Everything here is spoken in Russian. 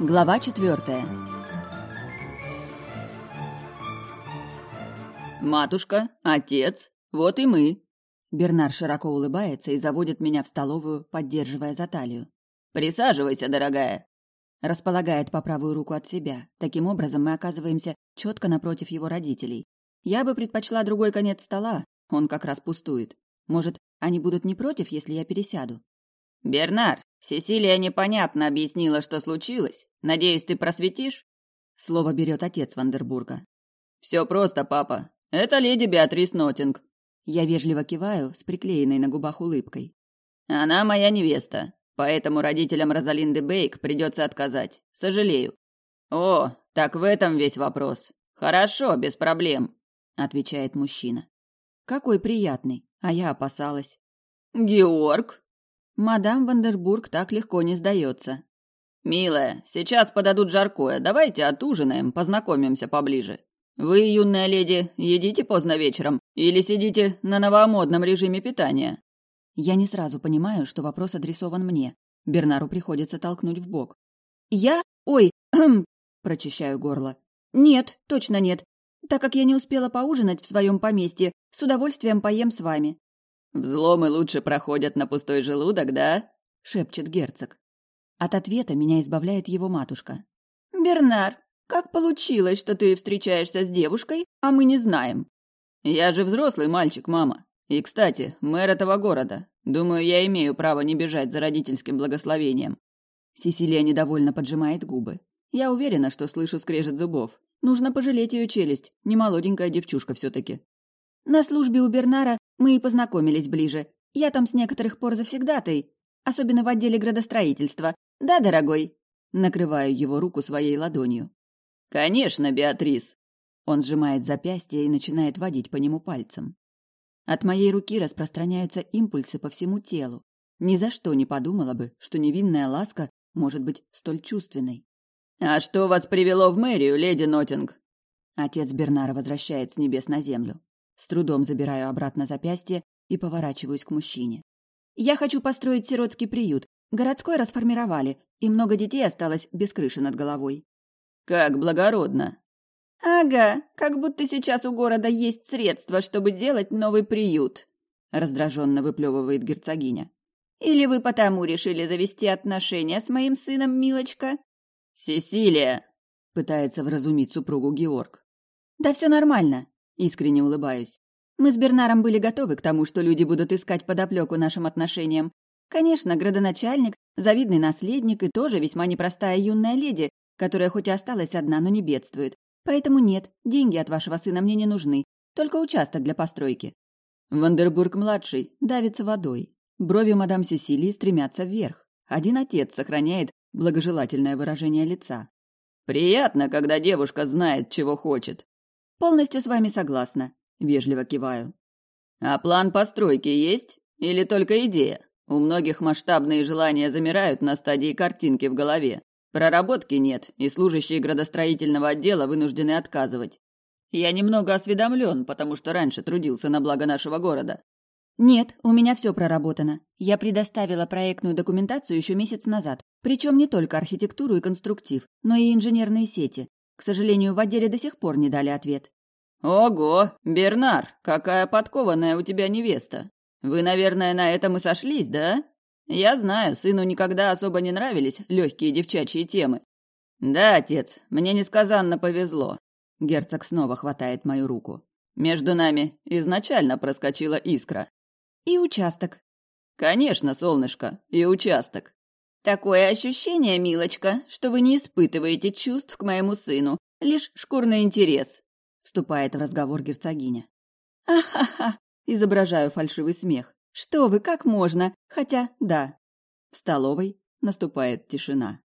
Глава четвертая. «Матушка, отец, вот и мы!» Бернар широко улыбается и заводит меня в столовую, поддерживая за талию. «Присаживайся, дорогая!» Располагает по правую руку от себя. Таким образом, мы оказываемся четко напротив его родителей. Я бы предпочла другой конец стола, он как раз пустует. Может, они будут не против, если я пересяду? «Бернар, Сесилия непонятно объяснила, что случилось. Надеюсь, ты просветишь?» Слово берет отец Вандербурга. «Все просто, папа. Это леди Беатрис Нотинг». Я вежливо киваю с приклеенной на губах улыбкой. «Она моя невеста, поэтому родителям Розалинды Бейк придется отказать. Сожалею». «О, так в этом весь вопрос. Хорошо, без проблем», — отвечает мужчина. «Какой приятный, а я опасалась». «Георг?» Мадам Вандербург так легко не сдается. «Милая, сейчас подадут жаркое. Давайте отужинаем, познакомимся поближе. Вы, юная леди, едите поздно вечером или сидите на новомодном режиме питания?» Я не сразу понимаю, что вопрос адресован мне. Бернару приходится толкнуть в бок. «Я? Ой, прочищаю горло. «Нет, точно нет. Так как я не успела поужинать в своем поместье, с удовольствием поем с вами». «Взломы лучше проходят на пустой желудок, да?» — шепчет герцог. От ответа меня избавляет его матушка. «Бернар, как получилось, что ты встречаешься с девушкой, а мы не знаем?» «Я же взрослый мальчик, мама. И, кстати, мэр этого города. Думаю, я имею право не бежать за родительским благословением». Сесилия недовольно поджимает губы. Я уверена, что слышу скрежет зубов. Нужно пожалеть ее челюсть. Не молоденькая девчушка все таки На службе у Бернара мы и познакомились ближе. Я там с некоторых пор завсегдатой, особенно в отделе градостроительства. Да, дорогой?» Накрываю его руку своей ладонью. «Конечно, Беатрис!» Он сжимает запястье и начинает водить по нему пальцем. От моей руки распространяются импульсы по всему телу. Ни за что не подумала бы, что невинная ласка может быть столь чувственной. «А что вас привело в мэрию, леди Нотинг?» Отец Бернара возвращает с небес на землю. С трудом забираю обратно запястье и поворачиваюсь к мужчине. «Я хочу построить сиротский приют. Городской расформировали, и много детей осталось без крыши над головой». «Как благородно!» «Ага, как будто сейчас у города есть средства, чтобы делать новый приют», — раздраженно выплевывает герцогиня. «Или вы потому решили завести отношения с моим сыном, милочка?» «Сесилия!» — пытается вразумить супругу Георг. «Да все нормально. Искренне улыбаюсь. Мы с Бернаром были готовы к тому, что люди будут искать подоплеку нашим отношениям. Конечно, градоначальник, завидный наследник и тоже весьма непростая юная леди, которая хоть и осталась одна, но не бедствует. Поэтому нет, деньги от вашего сына мне не нужны, только участок для постройки. Вандербург-младший давится водой. Брови мадам Сесилии стремятся вверх. Один отец сохраняет благожелательное выражение лица. «Приятно, когда девушка знает, чего хочет», Полностью с вами согласна. Вежливо киваю. А план постройки есть? Или только идея? У многих масштабные желания замирают на стадии картинки в голове. Проработки нет, и служащие градостроительного отдела вынуждены отказывать. Я немного осведомлен, потому что раньше трудился на благо нашего города. Нет, у меня все проработано. Я предоставила проектную документацию еще месяц назад. Причем не только архитектуру и конструктив, но и инженерные сети. К сожалению, в отделе до сих пор не дали ответ. «Ого, Бернар, какая подкованная у тебя невеста! Вы, наверное, на этом и сошлись, да? Я знаю, сыну никогда особо не нравились легкие девчачьи темы. Да, отец, мне несказанно повезло. Герцог снова хватает мою руку. Между нами изначально проскочила искра. И участок. Конечно, солнышко, и участок. Такое ощущение, милочка, что вы не испытываете чувств к моему сыну, лишь шкурный интерес, вступает в разговор герцогиня. Ахаха, изображаю фальшивый смех. Что вы, как можно? Хотя, да. В столовой наступает тишина.